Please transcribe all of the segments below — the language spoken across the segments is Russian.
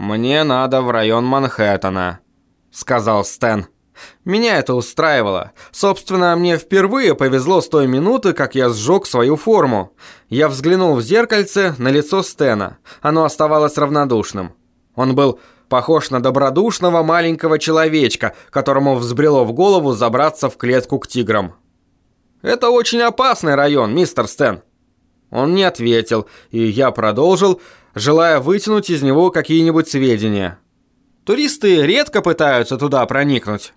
«Мне надо в район Манхэттена», — сказал Стэн. Меня это устраивало. Собственно, мне впервые повезло с той минуты, как я сжег свою форму. Я взглянул в зеркальце на лицо Стена. Оно оставалось равнодушным. Он был похож на добродушного маленького человечка, которому взбрело в голову забраться в клетку к тиграм. «Это очень опасный район, мистер Стэн». Он не ответил, и я продолжил, желая вытянуть из него какие-нибудь сведения. Туристы редко пытаются туда проникнуть.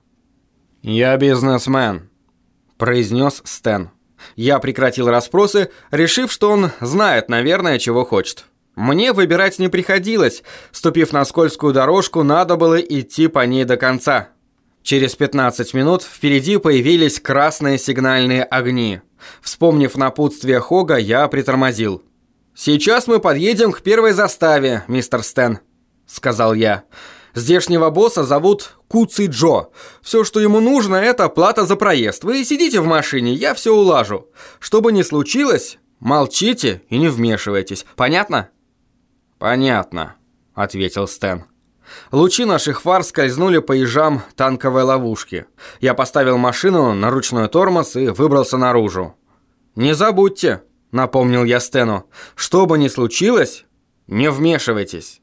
«Я бизнесмен», – произнес Стэн. Я прекратил расспросы, решив, что он знает, наверное, чего хочет. Мне выбирать не приходилось. Ступив на скользкую дорожку, надо было идти по ней до конца. Через 15 минут впереди появились красные сигнальные огни. Вспомнив напутствие Хога, я притормозил. «Сейчас мы подъедем к первой заставе, мистер Стэн», — сказал я. «Здешнего босса зовут Куци Джо. Все, что ему нужно, это плата за проезд. Вы сидите в машине, я все улажу. Что бы ни случилось, молчите и не вмешивайтесь. Понятно?» «Понятно», — ответил Стэн. Лучи наших фар скользнули по ежам танковой ловушки. Я поставил машину на ручной тормоз и выбрался наружу. «Не забудьте», — напомнил я Стэну, — «что бы ни случилось, не вмешивайтесь».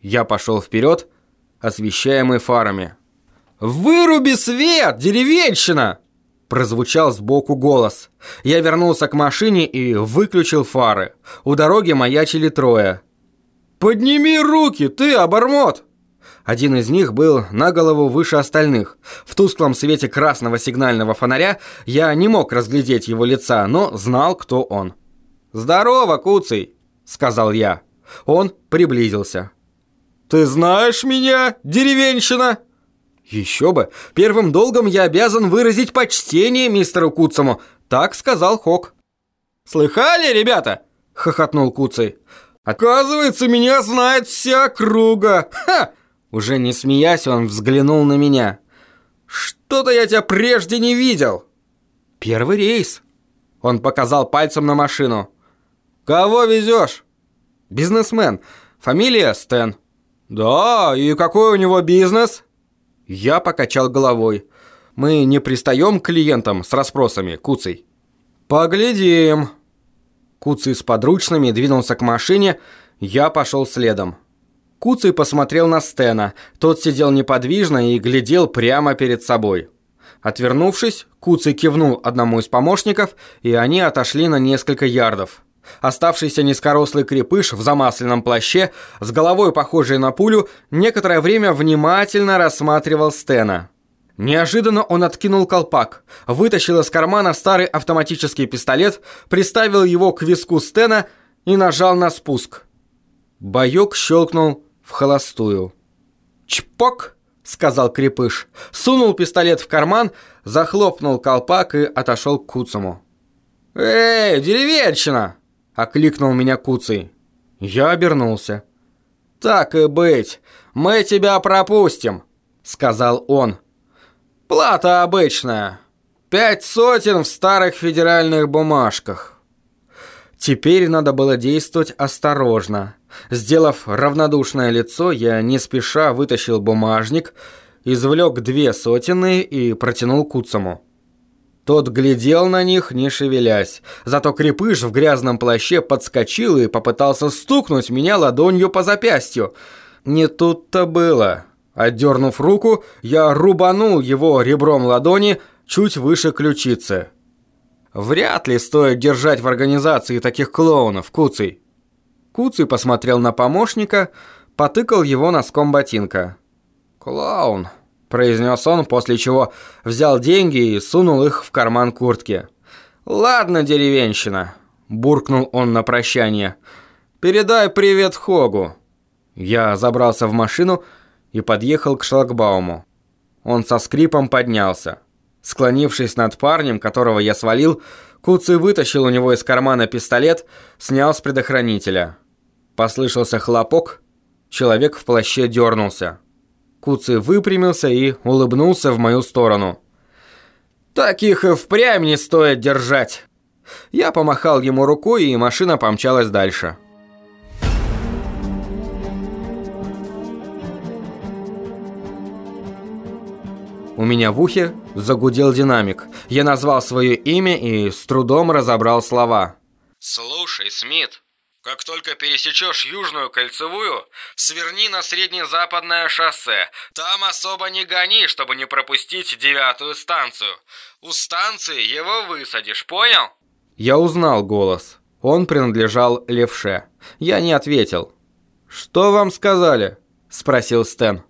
Я пошел вперед, освещаемый фарами. «Выруби свет, деревенщина!» Прозвучал сбоку голос. Я вернулся к машине и выключил фары. У дороги маячили трое. «Подними руки, ты, обормот!» Один из них был на голову выше остальных. В тусклом свете красного сигнального фонаря я не мог разглядеть его лица, но знал, кто он. «Здорово, Куцый!» — сказал я. Он приблизился. «Ты знаешь меня, деревенщина?» «Еще бы! Первым долгом я обязан выразить почтение мистеру Куцому», — так сказал Хок. «Слыхали, ребята?» — хохотнул Куцый. «Оказывается, меня знает вся круга! Ха!» Уже не смеясь, он взглянул на меня. «Что-то я тебя прежде не видел!» «Первый рейс!» Он показал пальцем на машину. «Кого везешь?» «Бизнесмен. Фамилия Стэн». «Да, и какой у него бизнес?» Я покачал головой. «Мы не пристаем к клиентам с расспросами, Куцей». «Поглядим». Куцый с подручными двинулся к машине, я пошел следом. Куцый посмотрел на Стена. Тот сидел неподвижно и глядел прямо перед собой. Отвернувшись, Куцый кивнул одному из помощников, и они отошли на несколько ярдов. Оставшийся низкорослый крепыш в замасленном плаще, с головой похожей на пулю, некоторое время внимательно рассматривал Стена. Неожиданно он откинул колпак, вытащил из кармана старый автоматический пистолет, приставил его к виску Стена и нажал на спуск. Боек щелкнул в холостую. «Чпок!» — сказал Крепыш. Сунул пистолет в карман, захлопнул колпак и отошел к Куцому. «Эй, деревенщина!» — окликнул меня Куцый. Я обернулся. «Так и быть, мы тебя пропустим», — сказал он. «Плата обычная. Пять сотен в старых федеральных бумажках». Теперь надо было действовать осторожно. Сделав равнодушное лицо, я не спеша вытащил бумажник, извлек две сотенные и протянул Куцому. Тот глядел на них, не шевелясь. Зато крепыш в грязном плаще подскочил и попытался стукнуть меня ладонью по запястью. Не тут-то было. Отдернув руку, я рубанул его ребром ладони чуть выше ключицы. Вряд ли стоит держать в организации таких клоунов, Куцый. Куцый посмотрел на помощника, потыкал его носком ботинка. «Клоун», – произнес он, после чего взял деньги и сунул их в карман куртки. «Ладно, деревенщина», – буркнул он на прощание. «Передай привет Хогу». Я забрался в машину и подъехал к шлагбауму. Он со скрипом поднялся. Склонившись над парнем, которого я свалил, Куцый вытащил у него из кармана пистолет, снял с предохранителя. Послышался хлопок, человек в плаще дернулся. Куци выпрямился и улыбнулся в мою сторону. «Таких и впрямь не стоит держать!» Я помахал ему рукой, и машина помчалась дальше. У меня в ухе загудел динамик. Я назвал свое имя и с трудом разобрал слова. «Слушай, Смит, как только пересечешь Южную кольцевую, сверни на Среднезападное шоссе. Там особо не гони, чтобы не пропустить девятую станцию. У станции его высадишь, понял?» Я узнал голос. Он принадлежал левше. Я не ответил. «Что вам сказали?» – спросил Стэн.